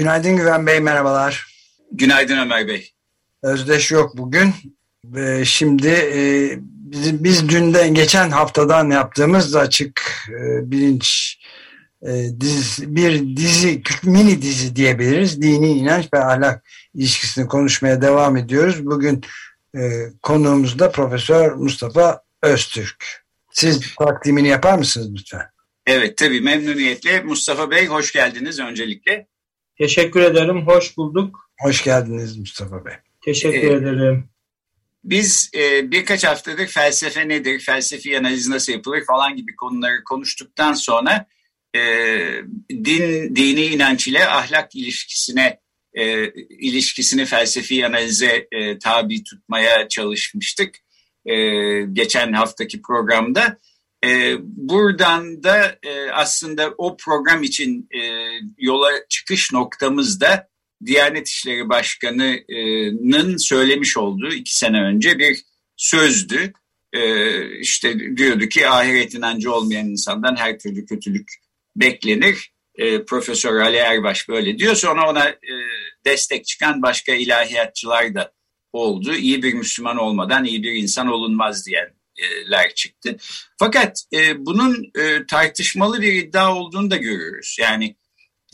Günaydın Güven Bey, merhabalar. Günaydın Ömer Bey. Özdeş yok bugün. Ve şimdi e, biz, biz dünden geçen haftadan yaptığımız açık e, bilinç e, bir dizi, mini dizi diyebiliriz. Dini inanç ve ahlak ilişkisini konuşmaya devam ediyoruz. Bugün e, konuğumuz da Profesör Mustafa Öztürk. Siz takdimini yapar mısınız lütfen? Evet tabii memnuniyetle. Mustafa Bey hoş geldiniz öncelikle. Teşekkür ederim, hoş bulduk. Hoş geldiniz Mustafa Bey. Teşekkür ee, ederim. Biz e, birkaç haftadır felsefe nedir, felsefi analiz nasıl yapılır falan gibi konuları konuştuktan sonra e, din, dini inanç ile ahlak ilişkisine e, ilişkisini felsefi analize e, tabi tutmaya çalışmıştık e, geçen haftaki programda. E, buradan da e, aslında o program için e, yola çıkış noktamızda Diyanet İşleri Başkanı'nın söylemiş olduğu iki sene önce bir sözdü. E, işte diyordu ki ahiret inancı olmayan insandan her türlü kötülük beklenir. E, Profesör Ali Erbaş böyle diyor. Sonra ona e, destek çıkan başka ilahiyatçılar da oldu. İyi bir Müslüman olmadan iyi bir insan olunmaz diyenler çıktı. Fakat e, bunun e, tartışmalı bir iddia olduğunu da görüyoruz. Yani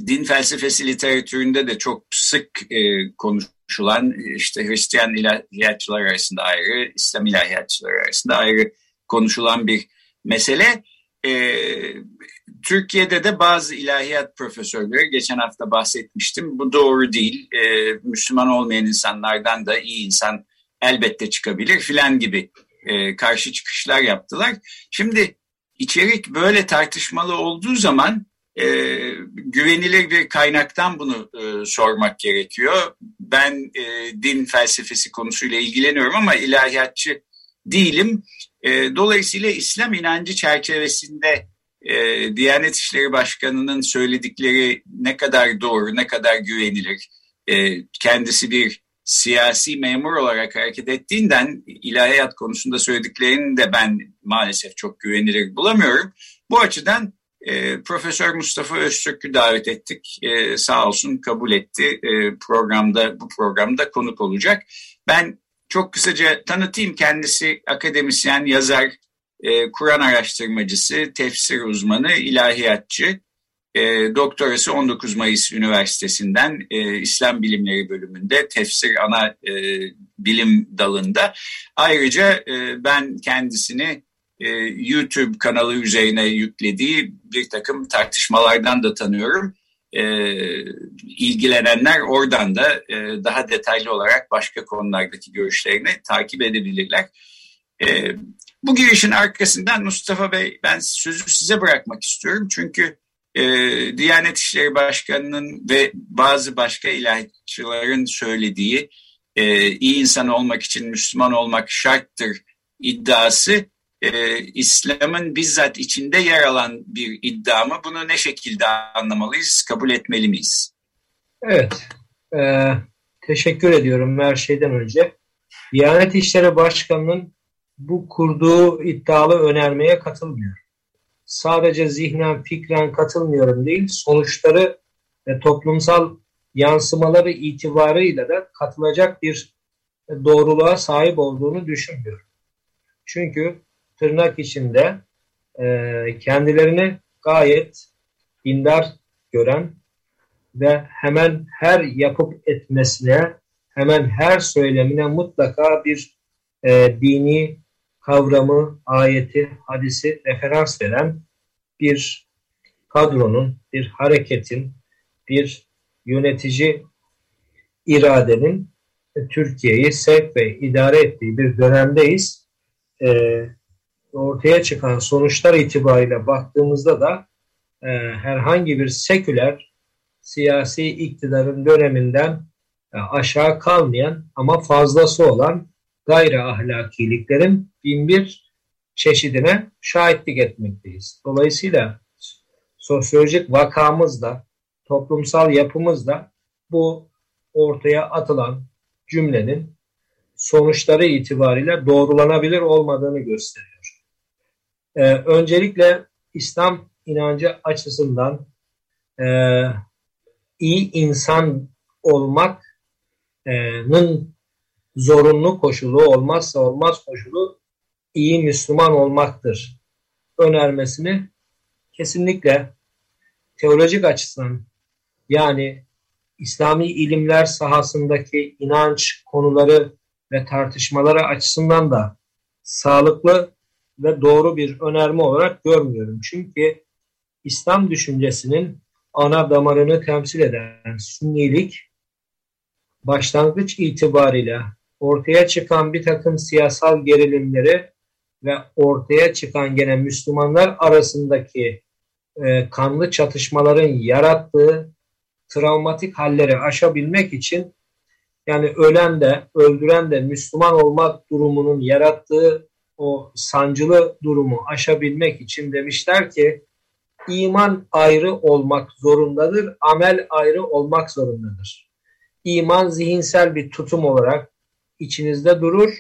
din felsefesi literatüründe de çok sık e, konuşulan işte Hristiyan ilahiyatçılar arasında ayrı, İslam ilahiyatçılar arasında ayrı konuşulan bir mesele. E, Türkiye'de de bazı ilahiyat profesörleri geçen hafta bahsetmiştim. Bu doğru değil. E, Müslüman olmayan insanlardan da iyi insan elbette çıkabilir filan gibi e, karşı çıkışlar yaptılar. Şimdi içerik böyle tartışmalı olduğu zaman e, güvenilir bir kaynaktan bunu e, sormak gerekiyor. Ben e, din felsefesi konusuyla ilgileniyorum ama ilahiyatçı değilim. E, dolayısıyla İslam inancı çerçevesinde e, Diyanet İşleri Başkanı'nın söyledikleri ne kadar doğru, ne kadar güvenilir. E, kendisi bir siyasi memur olarak hareket ettiğinden ilahiyat konusunda söylediklerini de ben maalesef çok güvenilir bulamıyorum. Bu açıdan e, Profesör Mustafa Öztürk'ü davet ettik. E, sağ olsun kabul etti. E, programda bu programda konuk olacak. Ben çok kısaca tanıtayım kendisi akademisyen, yazar, e, Kur'an araştırmacısı, tefsir uzmanı, ilahiyatçı. E, doktorası 19 Mayıs Üniversitesi'nden e, İslam Bilimleri bölümünde tefsir ana e, bilim dalında. Ayrıca e, ben kendisini e, YouTube kanalı üzerine yüklediği bir takım tartışmalardan da tanıyorum. E, ilgilenenler oradan da e, daha detaylı olarak başka konulardaki görüşlerini takip edebilirler. E, bu girişin arkasından Mustafa Bey ben sözü size bırakmak istiyorum. Çünkü e, Diyanet İşleri Başkanı'nın ve bazı başka ilahiyatçıların söylediği e, iyi insan olmak için Müslüman olmak şarttır iddiası e, İslam'ın bizzat içinde yer alan bir iddia mı? Bunu ne şekilde anlamalıyız, kabul etmeli miyiz? Evet, e, teşekkür ediyorum her şeyden önce. Diyanet İşleri Başkanı'nın bu kurduğu iddialı önermeye katılmıyor. Sadece zihnen, fikren katılmıyorum değil, sonuçları ve toplumsal yansımaları itibarıyla da katılacak bir doğruluğa sahip olduğunu düşünmüyorum. Çünkü tırnak içinde e, kendilerini gayet dindar gören ve hemen her yapıp etmesine, hemen her söylemine mutlaka bir e, dini kavramı, ayeti, hadisi referans veren bir kadronun, bir hareketin, bir yönetici iradenin Türkiye'yi sevk ve idare ettiği bir dönemdeyiz. E, ortaya çıkan sonuçlar itibariyle baktığımızda da e, herhangi bir seküler siyasi iktidarın döneminden e, aşağı kalmayan ama fazlası olan gayri ahlakiliklerin bin bir çeşidine şahitlik etmekteyiz. Dolayısıyla sosyolojik vakamızda, toplumsal yapımızda bu ortaya atılan cümlenin sonuçları itibariyle doğrulanabilir olmadığını gösteriyor. Ee, öncelikle İslam inancı açısından e, iyi insan olmak'nın zorunlu koşulu olmazsa olmaz koşulu iyi Müslüman olmaktır önermesini kesinlikle teolojik açısından yani İslami ilimler sahasındaki inanç konuları ve tartışmaları açısından da sağlıklı ve doğru bir önerme olarak görmüyorum. Çünkü İslam düşüncesinin ana damarını temsil eden sünnilik başlangıç itibariyle ortaya çıkan bir takım siyasal gerilimleri ve ortaya çıkan gene Müslümanlar arasındaki e, kanlı çatışmaların yarattığı travmatik halleri aşabilmek için yani ölen de öldüren de Müslüman olmak durumunun yarattığı o sancılı durumu aşabilmek için demişler ki iman ayrı olmak zorundadır, amel ayrı olmak zorundadır. İman zihinsel bir tutum olarak içinizde durur,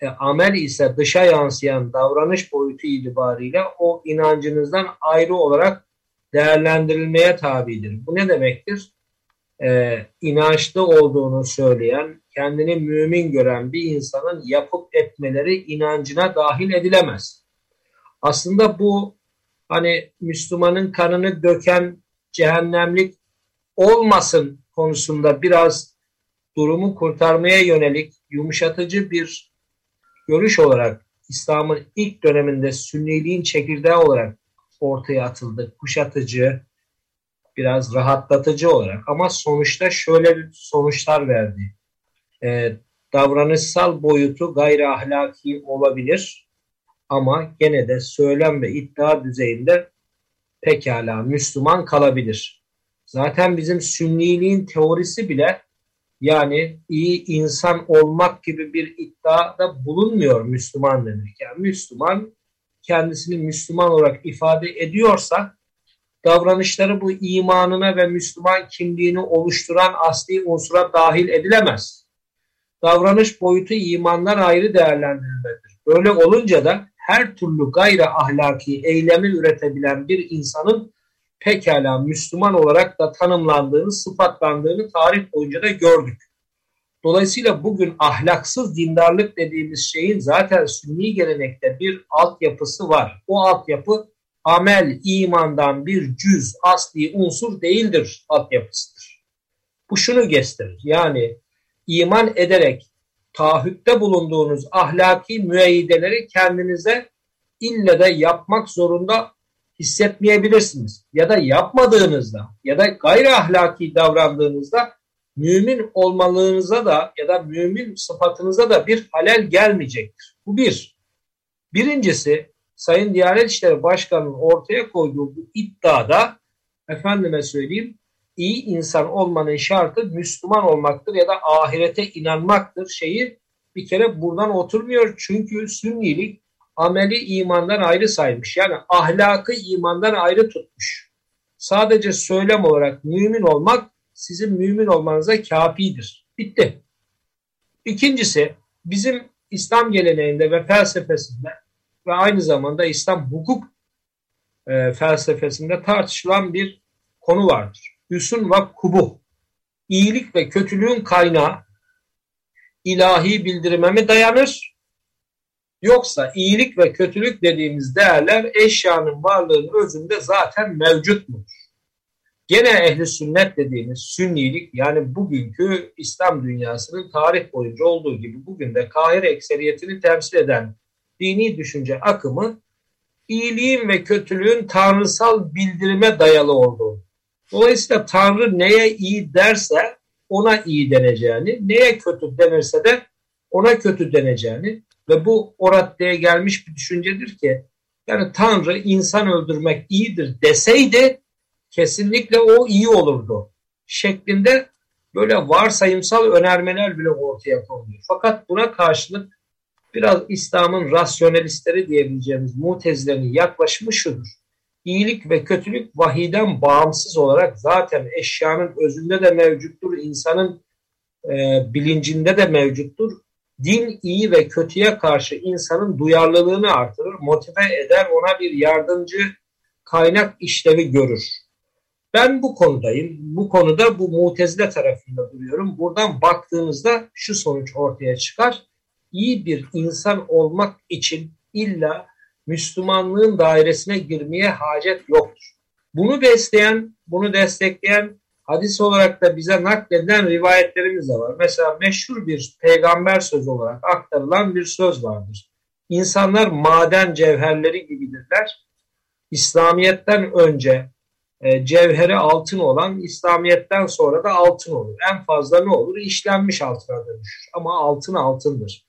e, amel ise dışa yansıyan davranış boyutu itibariyle o inancınızdan ayrı olarak değerlendirilmeye tabidir. Bu ne demektir? e, inançlı olduğunu söyleyen, kendini mümin gören bir insanın yapıp etmeleri inancına dahil edilemez. Aslında bu hani Müslümanın kanını döken cehennemlik olmasın konusunda biraz durumu kurtarmaya yönelik yumuşatıcı bir görüş olarak İslam'ın ilk döneminde sünniliğin çekirdeği olarak ortaya atıldı. Kuşatıcı, biraz rahatlatıcı olarak ama sonuçta şöyle bir sonuçlar verdi. E, davranışsal boyutu gayri ahlaki olabilir ama gene de söylem ve iddia düzeyinde pekala Müslüman kalabilir. Zaten bizim sünniliğin teorisi bile yani iyi insan olmak gibi bir iddiada bulunmuyor Müslüman demek. Yani Müslüman kendisini Müslüman olarak ifade ediyorsa davranışları bu imanına ve Müslüman kimliğini oluşturan asli unsura dahil edilemez. Davranış boyutu imandan ayrı değerlendirilmelidir. Böyle olunca da her türlü gayri ahlaki eylemi üretebilen bir insanın pekala Müslüman olarak da tanımlandığını, sıfatlandığını tarih boyunca da gördük. Dolayısıyla bugün ahlaksız dindarlık dediğimiz şeyin zaten sünni gelenekte bir altyapısı var. O altyapı amel imandan bir cüz, asli unsur değildir altyapısıdır. Bu şunu gösterir. Yani iman ederek taahhütte bulunduğunuz ahlaki müeyyideleri kendinize ille de yapmak zorunda hissetmeyebilirsiniz. Ya da yapmadığınızda ya da gayri ahlaki davrandığınızda mümin olmalığınıza da ya da mümin sıfatınıza da bir halel gelmeyecektir. Bu bir. Birincisi Sayın Diyanet İşleri Başkanı'nın ortaya koyduğu bu iddiada efendime söyleyeyim iyi insan olmanın şartı Müslüman olmaktır ya da ahirete inanmaktır şeyi bir kere buradan oturmuyor. Çünkü sünnilik ameli imandan ayrı saymış. Yani ahlakı imandan ayrı tutmuş. Sadece söylem olarak mümin olmak sizin mümin olmanıza kafidir. Bitti. İkincisi bizim İslam geleneğinde ve felsefesinde ve aynı zamanda İslam hukuk e, felsefesinde tartışılan bir konu vardır. Hüsn ve kubuh. İyilik ve kötülüğün kaynağı ilahi bildirime mi dayanır? Yoksa iyilik ve kötülük dediğimiz değerler eşyanın varlığının özünde zaten mevcut mudur? Gene ehli sünnet dediğimiz sünnilik yani bugünkü İslam dünyasının tarih boyunca olduğu gibi bugün de Kahire ekseriyetini temsil eden dini düşünce akımı iyiliğin ve kötülüğün tanrısal bildirime dayalı olduğu. Dolayısıyla Tanrı neye iyi derse ona iyi deneceğini, neye kötü denirse de ona kötü deneceğini ve bu o raddeye gelmiş bir düşüncedir ki Yani Tanrı insan öldürmek iyidir deseydi kesinlikle o iyi olurdu şeklinde böyle varsayımsal önermeler bile ortaya konuluyor. Fakat buna karşılık biraz İslam'ın rasyonelistleri diyebileceğimiz mutezilerin yaklaşımı şudur. İyilik ve kötülük vahiden bağımsız olarak zaten eşyanın özünde de mevcuttur, insanın e, bilincinde de mevcuttur. Din iyi ve kötüye karşı insanın duyarlılığını artırır, motive eder, ona bir yardımcı kaynak işlevi görür. Ben bu konudayım. Bu konuda bu mutezile tarafında duruyorum. Buradan baktığımızda şu sonuç ortaya çıkar. İyi bir insan olmak için illa Müslümanlığın dairesine girmeye hacet yoktur. Bunu besleyen, bunu destekleyen hadis olarak da bize nakledilen rivayetlerimiz de var. Mesela meşhur bir peygamber sözü olarak aktarılan bir söz vardır. İnsanlar maden cevherleri gibidirler. İslamiyet'ten önce e, cevheri altın olan İslamiyet'ten sonra da altın olur. En fazla ne olur? İşlenmiş altına dönüşür. Ama altın altındır.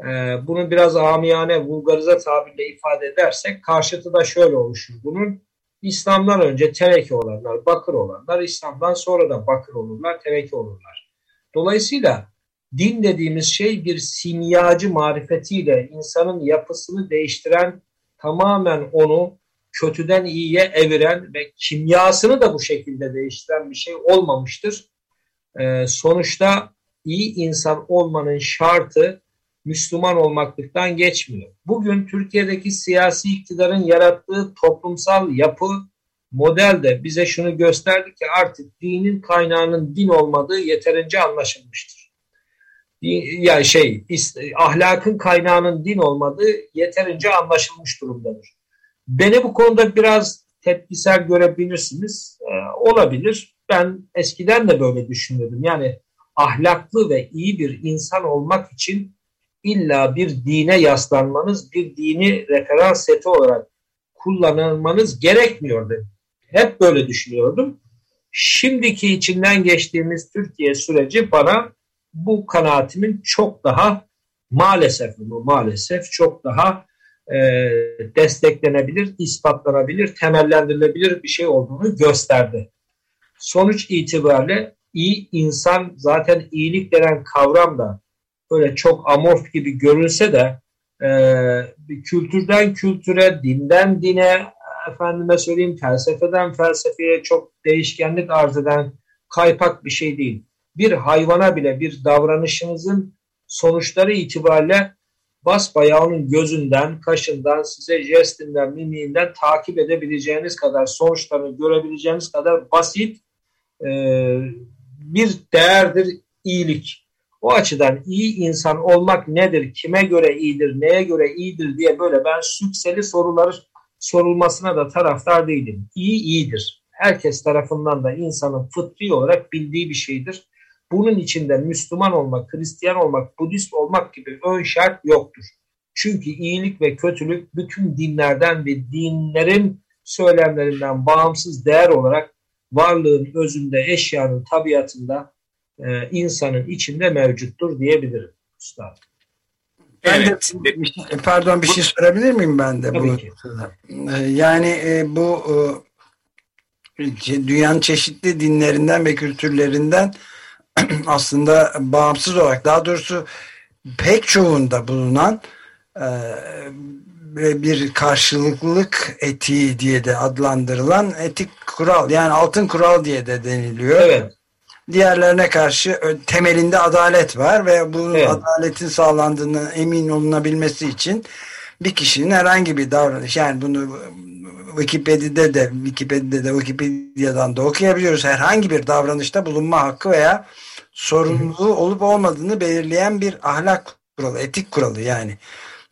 E, bunu biraz amiyane, vulgarize tabirle ifade edersek karşıtı da şöyle oluşur. Bunun İslam'dan önce teneke olanlar, bakır olanlar, İslam'dan sonra da bakır olurlar, teneke olurlar. Dolayısıyla din dediğimiz şey bir simyacı marifetiyle insanın yapısını değiştiren, tamamen onu kötüden iyiye eviren ve kimyasını da bu şekilde değiştiren bir şey olmamıştır. Ee, sonuçta iyi insan olmanın şartı Müslüman olmaklıktan geçmiyor. Bugün Türkiye'deki siyasi iktidarın yarattığı toplumsal yapı model de bize şunu gösterdi ki artık dinin kaynağının din olmadığı yeterince anlaşılmıştır. Yani şey ahlakın kaynağının din olmadığı yeterince anlaşılmış durumdadır. Beni bu konuda biraz tepkisel görebilirsiniz. Ee, olabilir. Ben eskiden de böyle düşünüyordum. Yani ahlaklı ve iyi bir insan olmak için illa bir dine yaslanmanız, bir dini referans seti olarak kullanılmanız gerekmiyordu. Hep böyle düşünüyordum. Şimdiki içinden geçtiğimiz Türkiye süreci bana bu kanaatimin çok daha maalesef bu maalesef çok daha e, desteklenebilir, ispatlanabilir, temellendirilebilir bir şey olduğunu gösterdi. Sonuç itibariyle iyi insan zaten iyilik denen kavram da böyle çok amorf gibi görünse de e, kültürden kültüre, dinden dine, efendime söyleyeyim felsefeden felsefeye çok değişkenlik arz eden kaypak bir şey değil. Bir hayvana bile bir davranışınızın sonuçları itibariyle basbayağı onun gözünden, kaşından, size jestinden, mimiğinden takip edebileceğiniz kadar, sonuçlarını görebileceğiniz kadar basit e, bir değerdir iyilik. O açıdan iyi insan olmak nedir, kime göre iyidir, neye göre iyidir diye böyle ben sükseli soruları sorulmasına da taraftar değilim. İyi iyidir. Herkes tarafından da insanın fıtri olarak bildiği bir şeydir. Bunun içinde Müslüman olmak, Hristiyan olmak, Budist olmak gibi ön şart yoktur. Çünkü iyilik ve kötülük bütün dinlerden ve dinlerin söylemlerinden bağımsız değer olarak varlığın özünde, eşyanın tabiatında, e, insanın içinde mevcuttur diyebilirim. Üstad. Evet. de, şey, pardon bir şey sorabilir miyim ben de? Tabii bu, ki. E, yani e, bu dünyanın çeşitli dinlerinden ve kültürlerinden aslında bağımsız olarak daha doğrusu pek çoğunda bulunan e, bir karşılıklılık etiği diye de adlandırılan etik kural yani altın kural diye de deniliyor. Evet. Diğerlerine karşı temelinde adalet var ve bu evet. adaletin sağlandığını emin olunabilmesi için bir kişinin herhangi bir davranış yani bunu Wikipedia'da de Wikipedia'da da Wikipedia'dan da okuyabiliyoruz. Herhangi bir davranışta bulunma hakkı veya sorumluluğu olup olmadığını belirleyen bir ahlak kuralı, etik kuralı yani.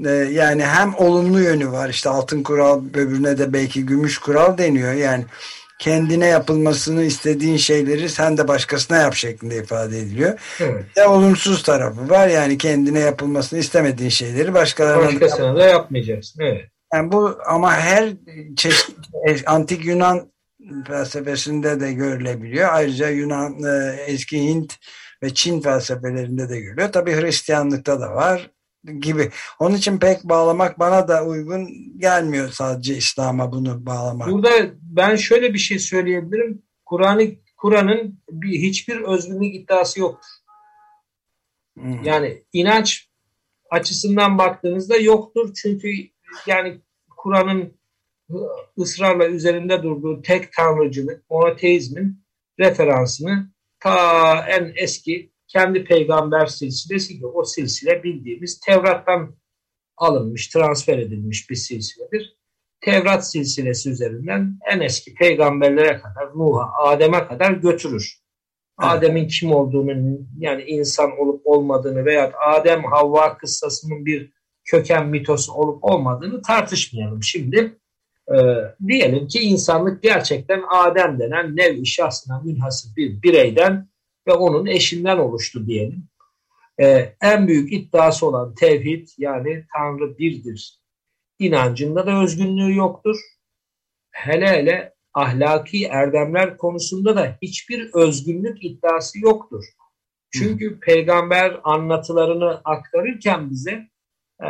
Ee, yani hem olumlu yönü var işte altın kural öbürüne de belki gümüş kural deniyor. Yani kendine yapılmasını istediğin şeyleri sen de başkasına yap şeklinde ifade ediliyor. Evet. Ya olumsuz tarafı var yani kendine yapılmasını istemediğin şeyleri başkalarına başkasına da yapmayacaksın. Evet. Yani bu ama her çeşit antik Yunan felsefesinde de görülebiliyor. Ayrıca Yunan, e, eski Hint ve Çin felsefelerinde de görülüyor. Tabi Hristiyanlıkta da var. Gibi. Onun için pek bağlamak bana da uygun gelmiyor sadece İslam'a bunu bağlamak. Burada ben şöyle bir şey söyleyebilirim. Kur'an'ı Kur'an'ın bir hiçbir özgünlük iddiası yoktur. Hmm. Yani inanç açısından baktığınızda yoktur. Çünkü yani Kur'an'ın ısrarla üzerinde durduğu tek tanrıcılık, monoteizmin referansını ta en eski kendi peygamber silsilesi gibi o silsile bildiğimiz Tevrat'tan alınmış, transfer edilmiş bir silsiledir. Tevrat silsilesi üzerinden en eski peygamberlere kadar, Nuh'a, Adem'e kadar götürür. Adem'in kim olduğunu yani insan olup olmadığını veya Adem Havva kıssasının bir köken mitosu olup olmadığını tartışmayalım. Şimdi e, diyelim ki insanlık gerçekten Adem denen nev-i şahsına münhasır bir bireyden ve onun eşinden oluştu diyelim. E, en büyük iddiası olan tevhid yani Tanrı birdir. İnancında da özgünlüğü yoktur. Hele hele ahlaki erdemler konusunda da hiçbir özgünlük iddiası yoktur. Çünkü Hı. peygamber anlatılarını aktarırken bize e,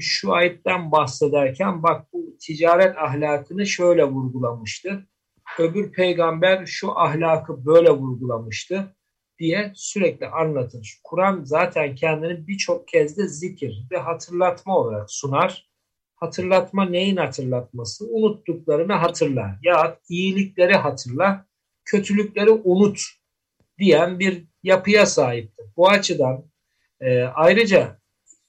şu ayetten bahsederken bak bu ticaret ahlakını şöyle vurgulamıştı. Öbür peygamber şu ahlakı böyle vurgulamıştı diye sürekli anlatır. Kur'an zaten kendini birçok kez de zikir ve hatırlatma olarak sunar. Hatırlatma neyin hatırlatması? Unuttuklarını hatırla ya iyilikleri hatırla, kötülükleri unut diyen bir yapıya sahiptir. Bu açıdan e, ayrıca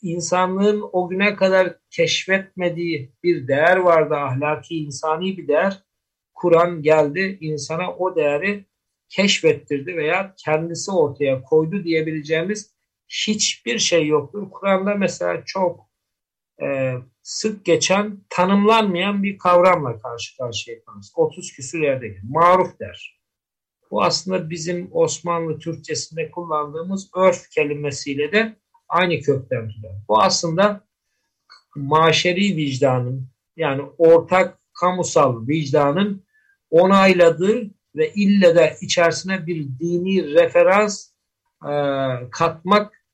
insanlığın o güne kadar keşfetmediği bir değer vardı, ahlaki, insani bir değer. Kur'an geldi, insana o değeri keşfettirdi veya kendisi ortaya koydu diyebileceğimiz hiçbir şey yoktur. Kur'an'da mesela çok e, sık geçen tanımlanmayan bir kavramla karşı karşıya kalırız. 30 küsur yerde maruf der. Bu aslında bizim Osmanlı Türkçesinde kullandığımız örf kelimesiyle de aynı kökten türer. Bu aslında maşeri vicdanın yani ortak kamusal vicdanın onayladığı ve ille de içerisine bir dini referans e, katmak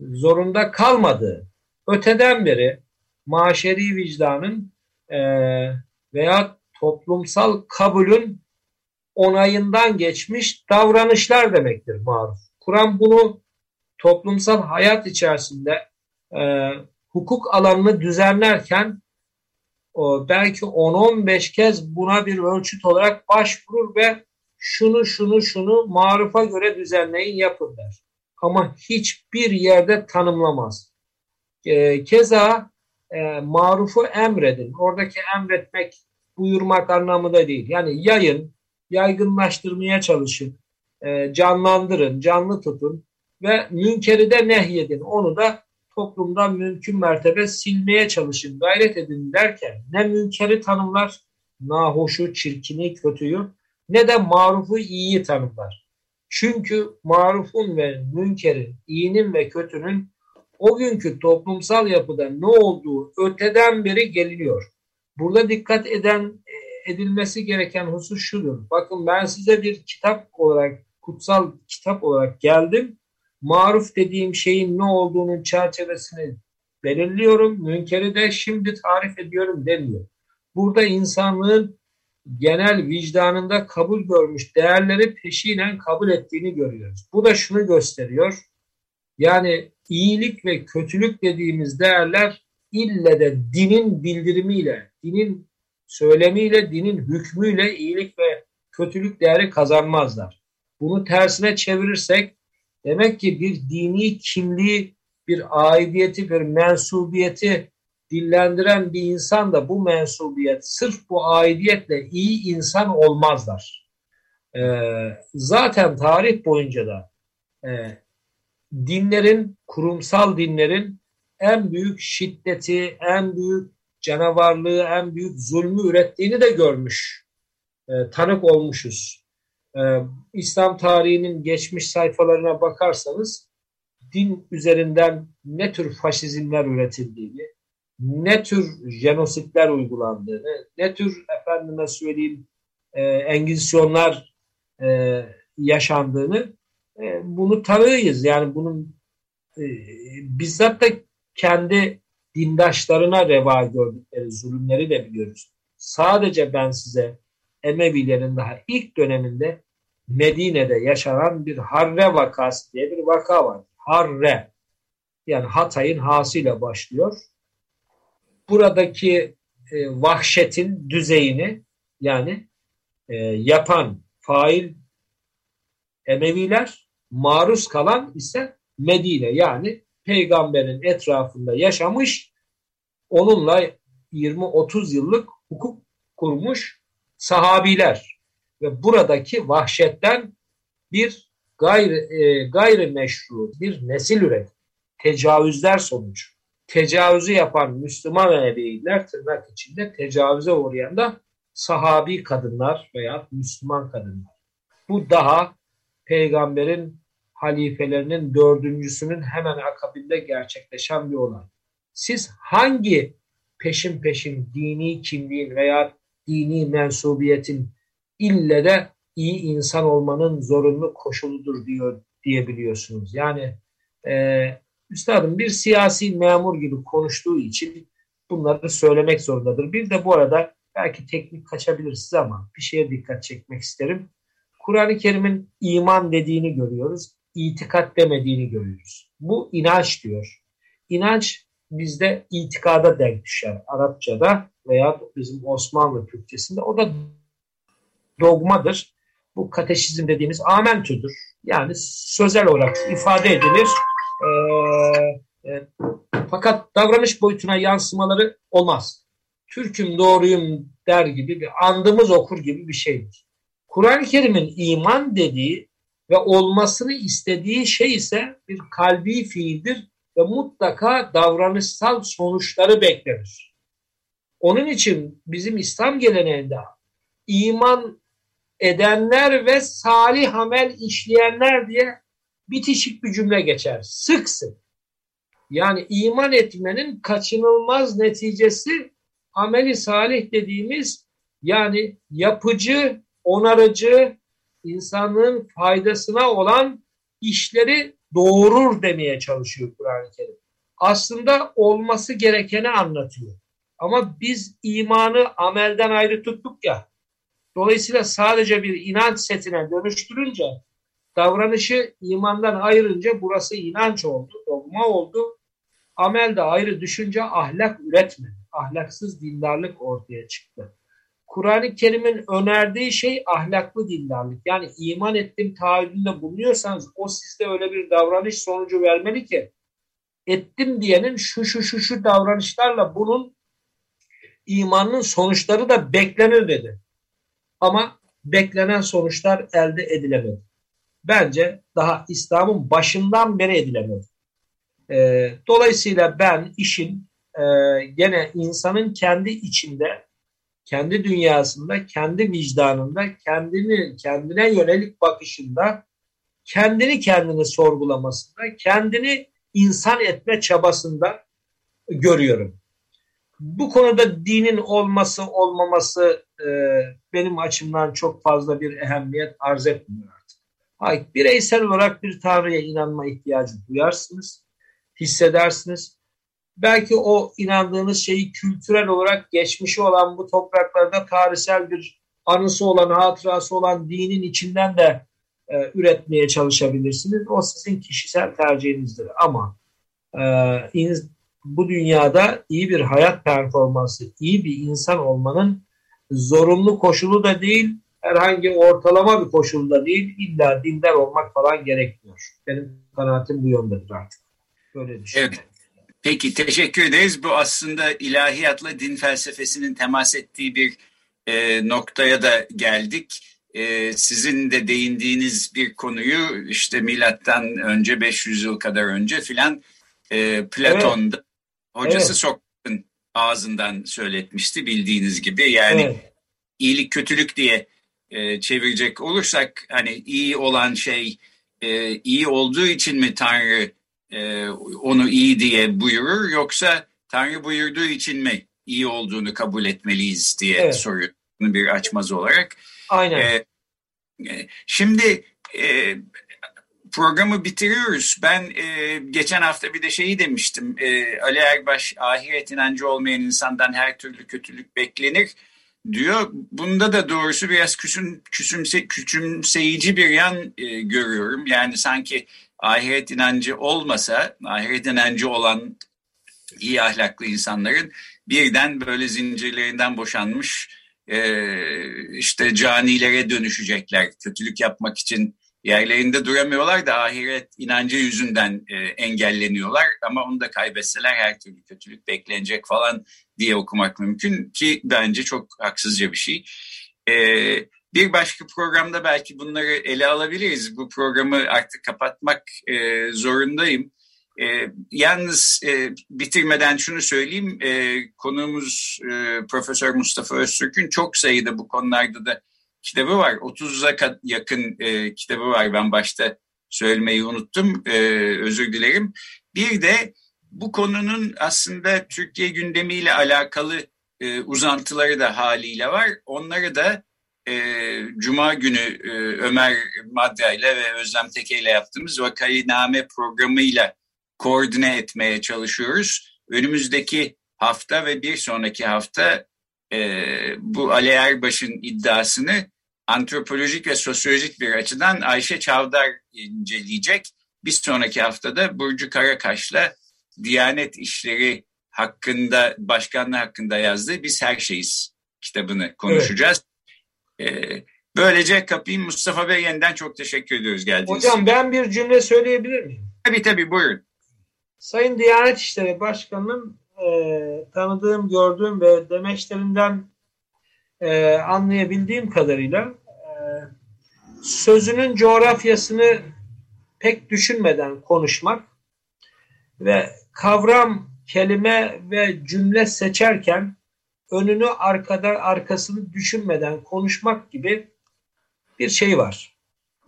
zorunda kalmadığı öteden beri maşeri vicdanın e, veya toplumsal kabulün onayından geçmiş davranışlar demektir maruf. Kur'an bunu toplumsal hayat içerisinde e, hukuk alanını düzenlerken o, belki 10-15 kez buna bir ölçüt olarak başvurur ve şunu şunu şunu marufa göre düzenleyin yapın der. Ama hiçbir yerde tanımlamaz. E, keza e, marufu emredin. Oradaki emretmek, buyurmak anlamında değil. Yani yayın, yaygınlaştırmaya çalışın, e, canlandırın, canlı tutun ve münkeri de nehyedin. Onu da toplumdan mümkün mertebe silmeye çalışın, gayret edin derken ne münkeri tanımlar, nahoşu, çirkini, kötüyü ne de marufu iyiyi tanımlar. Çünkü marufun ve münkerin, iyinin ve kötünün o günkü toplumsal yapıda ne olduğu öteden beri geliniyor. Burada dikkat eden edilmesi gereken husus şudur. Bakın ben size bir kitap olarak, kutsal kitap olarak geldim. Maruf dediğim şeyin ne olduğunun çerçevesini belirliyorum. Münkeri de şimdi tarif ediyorum demiyor. Burada insanlığın genel vicdanında kabul görmüş değerleri peşinen kabul ettiğini görüyoruz. Bu da şunu gösteriyor. Yani iyilik ve kötülük dediğimiz değerler ille de dinin bildirimiyle, dinin söylemiyle, dinin hükmüyle iyilik ve kötülük değeri kazanmazlar. Bunu tersine çevirirsek demek ki bir dini kimliği, bir aidiyeti, bir mensubiyeti dillendiren bir insan da bu mensubiyet, sırf bu aidiyetle iyi insan olmazlar. Ee, zaten tarih boyunca da e, dinlerin, kurumsal dinlerin en büyük şiddeti, en büyük canavarlığı, en büyük zulmü ürettiğini de görmüş, e, tanık olmuşuz. E, İslam tarihinin geçmiş sayfalarına bakarsanız din üzerinden ne tür faşizmler üretildiğini, ne tür jenositler uygulandığını, ne tür efendime söyleyeyim e, engizisyonlar e, yaşandığını e, bunu tanıyız. Yani bunun e, bizzat da kendi dindaşlarına reva gördükleri zulümleri de biliyoruz. Sadece ben size Emevilerin daha ilk döneminde Medine'de yaşanan bir Harre vakası diye bir vaka var. Harre yani Hatay'ın hasıyla başlıyor. Buradaki e, vahşetin düzeyini yani e, yapan fail Emeviler maruz kalan ise Medine yani peygamberin etrafında yaşamış onunla 20-30 yıllık hukuk kurmuş sahabiler ve buradaki vahşetten bir gayri, e, gayrimeşru bir nesil üret tecavüzler sonucu. Tecavüzü yapan Müslüman ebeyler tırnak içinde tecavüze uğrayan da sahabi kadınlar veya Müslüman kadınlar. Bu daha peygamberin halifelerinin dördüncüsünün hemen akabinde gerçekleşen bir olay. Siz hangi peşin peşin dini kimliğin veya dini mensubiyetin ille de iyi insan olmanın zorunlu koşuludur diyor diyebiliyorsunuz. Yani e, üstadım bir siyasi memur gibi konuştuğu için bunları söylemek zorundadır. Bir de bu arada belki teknik kaçabilir size ama bir şeye dikkat çekmek isterim. Kur'an-ı Kerim'in iman dediğini görüyoruz, itikat demediğini görüyoruz. Bu inanç diyor. İnanç bizde itikada denk düşer Arapçada veya bizim Osmanlı Türkçesinde. O da dogmadır. Bu kateşizm dediğimiz amentüdür. Yani sözel olarak ifade edilir. Ee, e, fakat davranış boyutuna yansımaları olmaz. Türk'üm doğruyum der gibi bir andımız okur gibi bir şeydir. Kur'an-ı Kerim'in iman dediği ve olmasını istediği şey ise bir kalbi fiildir ve mutlaka davranışsal sonuçları beklenir. Onun için bizim İslam geleneğinde iman edenler ve salih amel işleyenler diye bitişik bir cümle geçer. Sık sık. Yani iman etmenin kaçınılmaz neticesi ameli salih dediğimiz yani yapıcı, onarıcı, insanlığın faydasına olan işleri doğurur demeye çalışıyor Kur'an-ı Kerim. Aslında olması gerekeni anlatıyor. Ama biz imanı amelden ayrı tuttuk ya. Dolayısıyla sadece bir inanç setine dönüştürünce davranışı imandan ayırınca burası inanç oldu, dogma oldu. Amel de ayrı düşünce ahlak üretmedi. Ahlaksız dindarlık ortaya çıktı. Kur'an-ı Kerim'in önerdiği şey ahlaklı dindarlık. Yani iman ettim taahhüdünde bulunuyorsanız o sizde öyle bir davranış sonucu vermeli ki ettim diyenin şu şu şu şu davranışlarla bunun imanın sonuçları da beklenir dedi. Ama beklenen sonuçlar elde edilemedi. Bence daha İslam'ın başından beri edilemedi. E, dolayısıyla ben işin e, gene insanın kendi içinde, kendi dünyasında, kendi vicdanında, kendini kendine yönelik bakışında, kendini kendini sorgulamasında, kendini insan etme çabasında görüyorum. Bu konuda dinin olması olmaması e, benim açımdan çok fazla bir ehemmiyet arz etmiyor Hayır, bireysel olarak bir Tanrı'ya inanma ihtiyacı duyarsınız, hissedersiniz. Belki o inandığınız şeyi kültürel olarak geçmişi olan bu topraklarda tarihsel bir anısı olan, hatırası olan dinin içinden de e, üretmeye çalışabilirsiniz. O sizin kişisel tercihinizdir. Ama e, bu dünyada iyi bir hayat performansı, iyi bir insan olmanın zorunlu koşulu da değil, herhangi ortalama bir koşulu da değil, illa dindar olmak falan gerekmiyor. Benim kanaatim bu yöndedir artık. Böyle düşünüyorum. Evet. Peki teşekkür ederiz. Bu aslında ilahiyatla din felsefesinin temas ettiği bir e, noktaya da geldik. E, sizin de değindiğiniz bir konuyu işte milattan önce 500 yıl kadar önce filan e, Platon'da evet. hocası evet. Sokrat'ın ağzından söyletmişti bildiğiniz gibi. Yani evet. iyilik kötülük diye e, çevirecek olursak hani iyi olan şey e, iyi olduğu için mi Tanrı e, onu iyi diye buyurur yoksa Tanrı buyurduğu için mi iyi olduğunu kabul etmeliyiz diye evet. soruyor bir açmaz olarak. Aynen. E, e, şimdi e, programı bitiriyoruz. Ben e, geçen hafta bir de şeyi demiştim. E, Ali Erbaş ahiret inancı olmayan insandan her türlü kötülük beklenir diyor. Bunda da doğrusu biraz küsüm, küsümse, küçümseyici bir yan e, görüyorum. Yani sanki ahiret inancı olmasa, ahiret inancı olan iyi ahlaklı insanların birden böyle zincirlerinden boşanmış e, işte canilere dönüşecekler. Kötülük yapmak için yerlerinde duramıyorlar da ahiret inancı yüzünden e, engelleniyorlar. Ama onu da kaybetseler her türlü kötülük beklenecek falan diye okumak mümkün ki bence çok haksızca bir şey. E, bir başka programda belki bunları ele alabiliriz. Bu programı artık kapatmak e, zorundayım. E, yalnız e, bitirmeden şunu söyleyeyim, e, konuğumuz e, Profesör Mustafa Öztürk'ün çok sayıda bu konularda da kitabı var. 30'a yakın e, kitabı var. Ben başta söylemeyi unuttum. E, özür dilerim. Bir de bu konunun aslında Türkiye gündemiyle alakalı e, uzantıları da haliyle var. Onları da e, Cuma günü e, Ömer Madra ile ve Özlem Teke ile yaptığımız Vakainame programıyla koordine etmeye çalışıyoruz. Önümüzdeki hafta ve bir sonraki hafta e, bu Ali Erbaş'ın iddiasını antropolojik ve sosyolojik bir açıdan Ayşe Çavdar inceleyecek. Bir sonraki haftada Burcu Karakaş'la Diyanet İşleri hakkında, başkanlığı hakkında yazdığı Biz Her Şeyiz kitabını konuşacağız. Evet. Ee, böylece kapayım. Mustafa Bey yeniden çok teşekkür ediyoruz geldiğiniz için. Hocam ben bir cümle söyleyebilir miyim? Tabii tabii buyurun. Sayın Diyanet İşleri Başkanı'nın e, tanıdığım, gördüğüm ve demeçlerinden e, anlayabildiğim kadarıyla e, sözünün coğrafyasını pek düşünmeden konuşmak ve kavram, kelime ve cümle seçerken önünü arkada arkasını düşünmeden konuşmak gibi bir şey var.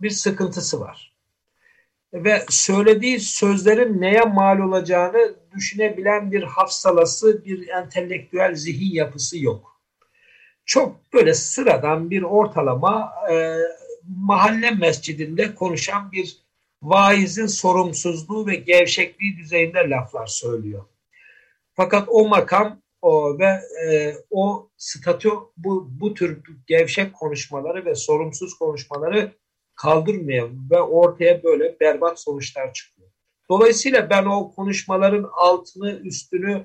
Bir sıkıntısı var. Ve söylediği sözlerin neye mal olacağını düşünebilen bir hafsalası, bir entelektüel zihin yapısı yok çok böyle sıradan bir ortalama e, mahalle mescidinde konuşan bir vaizin sorumsuzluğu ve gevşekliği düzeyinde laflar söylüyor. Fakat o makam o ve e, o statü bu, bu tür gevşek konuşmaları ve sorumsuz konuşmaları kaldırmıyor ve ortaya böyle berbat sonuçlar çıkıyor. Dolayısıyla ben o konuşmaların altını üstünü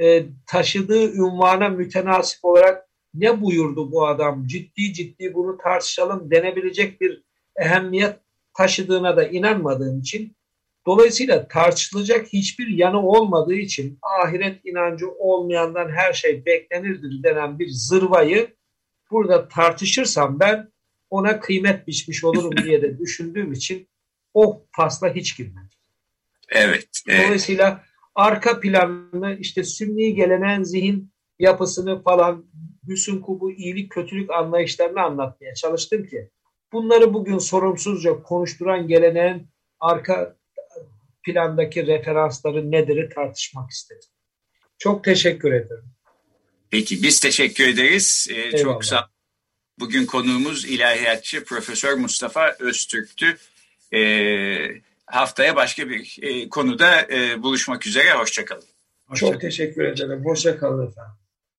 e, taşıdığı ünvana mütenasip olarak ne buyurdu bu adam ciddi ciddi bunu tartışalım denebilecek bir ehemmiyet taşıdığına da inanmadığım için dolayısıyla tartışılacak hiçbir yanı olmadığı için ahiret inancı olmayandan her şey beklenirdir denen bir zırvayı burada tartışırsam ben ona kıymet biçmiş olurum diye de düşündüğüm için o fasla hiç girmedim. Evet, evet. Dolayısıyla arka planını işte sünni gelenen zihin yapısını falan hüsn kubu, iyilik, kötülük anlayışlarını anlatmaya çalıştım ki bunları bugün sorumsuzca konuşturan geleneğin arka plandaki referansları nedir tartışmak istedim. Çok teşekkür ederim. Peki biz teşekkür ederiz. Ee, çok sağ Bugün konuğumuz ilahiyatçı Profesör Mustafa Öztürk'tü. Ee, haftaya başka bir e, konuda e, buluşmak üzere. Hoşçakalın. Hoşça Çok teşekkür ederim. Hoşçakalın efendim.